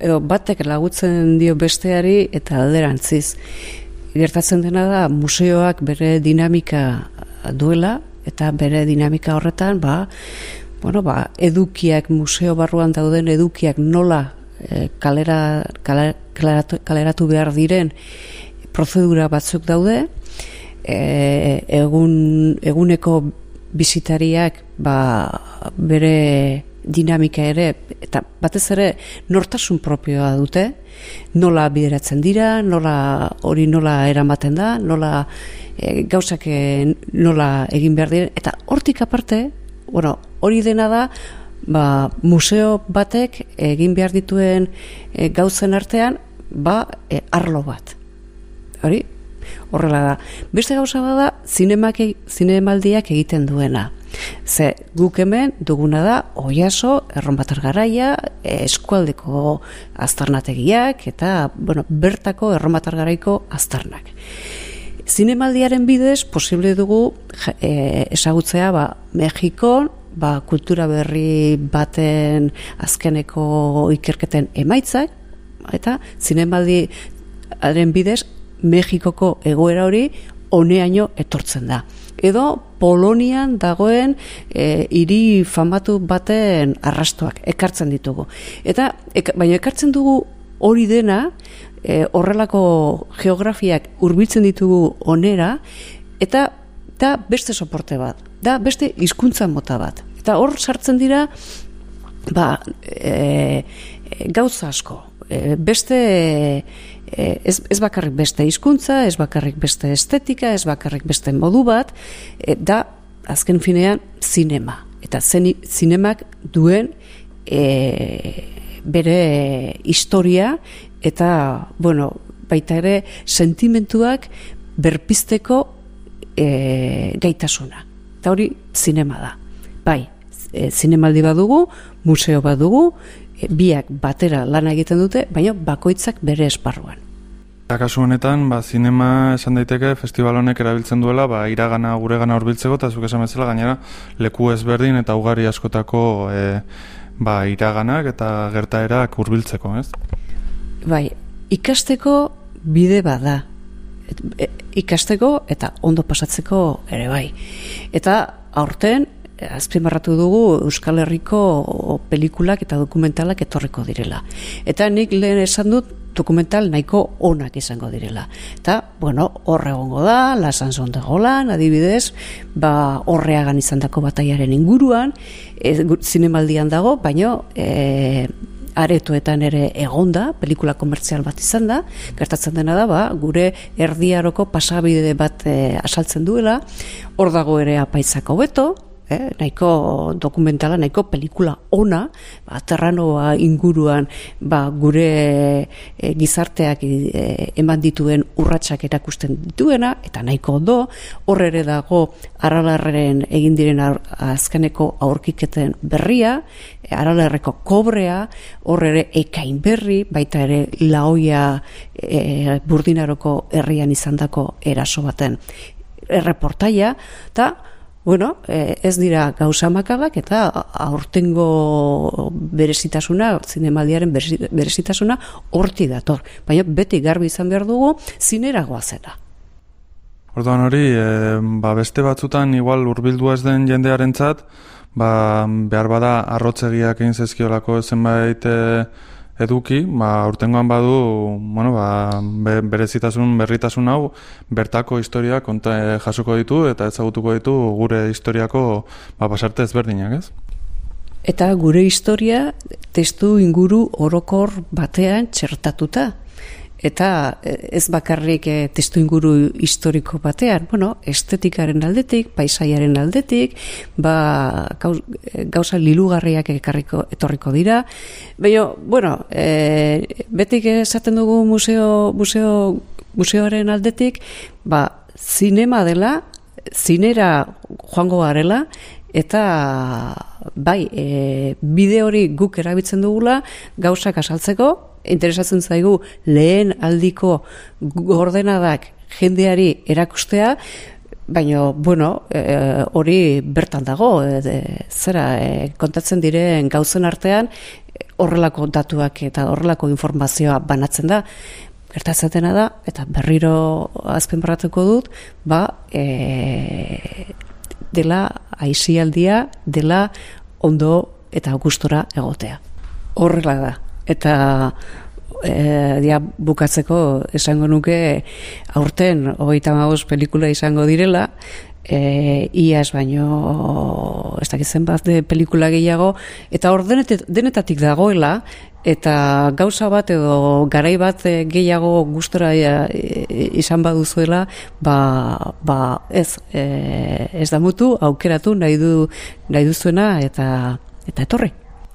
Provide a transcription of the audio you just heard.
edo batek lagutzen dio besteari eta alderantziz. Gertatzen dena da museoak bere dinamika duela eta bere dinamika horretan ba, bueno, ba, edukiak museo barruan dauden edukiak nola e, kalera, kaleratu, kaleratu behar diren prozedura batzuk daude e, egun, eguneko bizitariak ba, bere dinamika ere, eta batez ere nortasun propioa dute, nola bideratzen dira, nola hori nola eramaten da, nola e, gauzak e, nola egin behar dira, eta hortik aparte, bueno, hori dena da, ba, museo batek egin behar dituen e, gauzen artean, ba, e, arlo bat. Hori, horrela da. Beste gauza bada, zinemak, e, zinemaldiak egiten duena. Ze guk hemen duguna da oiaso, erronbatar garaia, eskualdeko aztarnategiak eta bueno, bertako erronbatar garaiko aztarnak. Zinemaldiaren bidez, posible dugu e, esagutzea ba, Mexikon, ba, kultura berri baten azkeneko ikerketen emaitzak, eta zinemaldiaren bidez, Mexikoko egoera hori honeaino etortzen da edo Polonian dagoen e, hiri famatu baten arrastoak ekartzen ditugu. Eta baina ekartzen dugu hori dena e, horrelako geografiak hurbiltzen ditugu onera eta da beste soporte bat, da beste hizkuntza mota bat. Eta hor sartzen dira ba, e, e, gauza asko. E, beste ez, ez bakarrik beste hizkuntza, ez bakarrik beste estetika, ez bakarrik beste modu bat, e, da azken finean zinema. Eta zen, zinemak duen e, bere historia eta, bueno, baita ere sentimentuak berpisteko e, gaitasuna. Eta hori zinema da. Bai, e, zinemaldi badugu, museo badugu, biak batera lana egiten dute, baina bakoitzak bere esparruan. Kasu honetan, ba, zinema esan daiteke festival honek erabiltzen duela, ba, iragana guregana hurbiltzeko eta zuk esan bezala gainera leku ezberdin eta ugari askotako e, ba, iraganak eta gertaerak hurbiltzeko, ez? Bai, ikasteko bide bada. E, ikasteko eta ondo pasatzeko ere bai. Eta aurten azpimarratu dugu Euskal Herriko pelikulak eta dokumentalak etorriko direla. Eta nik lehen esan dut dokumental nahiko onak izango direla. Eta, bueno, horre gongo da, lasan zonte golan, adibidez, ba, horreagan izan dako bataiaren inguruan, e, zinemaldian dago, baino, e, aretoetan ere egonda, pelikula komertzial bat izan da, gertatzen dena da, ba, gure erdiaroko pasabide bat e, asaltzen duela, hor dago ere apaitzako beto, eh, nahiko dokumentala, nahiko pelikula ona, ba, terranoa inguruan ba, gure e, gizarteak e, eman dituen urratsak erakusten dituena, eta nahiko ondo, horre ere dago aralarren egin diren azkeneko aurkiketen berria, e, aralarreko kobrea, horre ere ekain berri, baita ere laoia e, burdinaroko herrian izandako eraso baten erreportaia, eta bueno, e, ez dira gauza makalak eta aurtengo berezitasuna, zinemaldiaren berezitasuna horti dator. Baina beti garbi izan behar dugu zinera goazena. Orduan hori, e, ba beste batzutan igual urbildua ez den jendearentzat, ba behar bada arrotzegiak egin zezkiolako zenbait e, eduki, ba, urtengoan badu, bueno, ba, be, berezitasun, berritasun hau, bertako historia konta e, jasoko ditu eta ezagutuko ditu gure historiako ba, pasarte ezberdinak, ez? Eta gure historia testu inguru orokor batean txertatuta eta e, ez bakarrik e, testu inguru historiko batean, bueno, estetikaren aldetik, paisaiaren aldetik, ba, gauza lilugarriak ekarriko, etorriko dira. Baina, bueno, e, betik esaten dugu museo, museo, museoaren aldetik, ba, zinema dela, zinera joango garela, eta bai, e, bide hori guk erabiltzen dugula, gauzak asaltzeko, interesatzen zaigu lehen aldiko ordenadak jendeari erakustea, baina, bueno, e, hori bertan dago, e, zera, e, kontatzen diren gauzen artean, horrelako datuak eta horrelako informazioa banatzen da, gertatzatena da, eta berriro azpen barratuko dut, ba, e, dela aizialdia, dela ondo eta gustora egotea. Horrela da. Eta e, dia bukatzeko esango nuke aurten hogeita pelikula izango direla, e, iaz baino ez dakit zenbat de pelikula gehiago. Eta hor denetatik dagoela eta gauza bat edo garai bat e, gehiago gustora e, izan baduzuela ba, ba ez e, ez da mutu aukeratu nahi du nahi duzuena eta eta etorri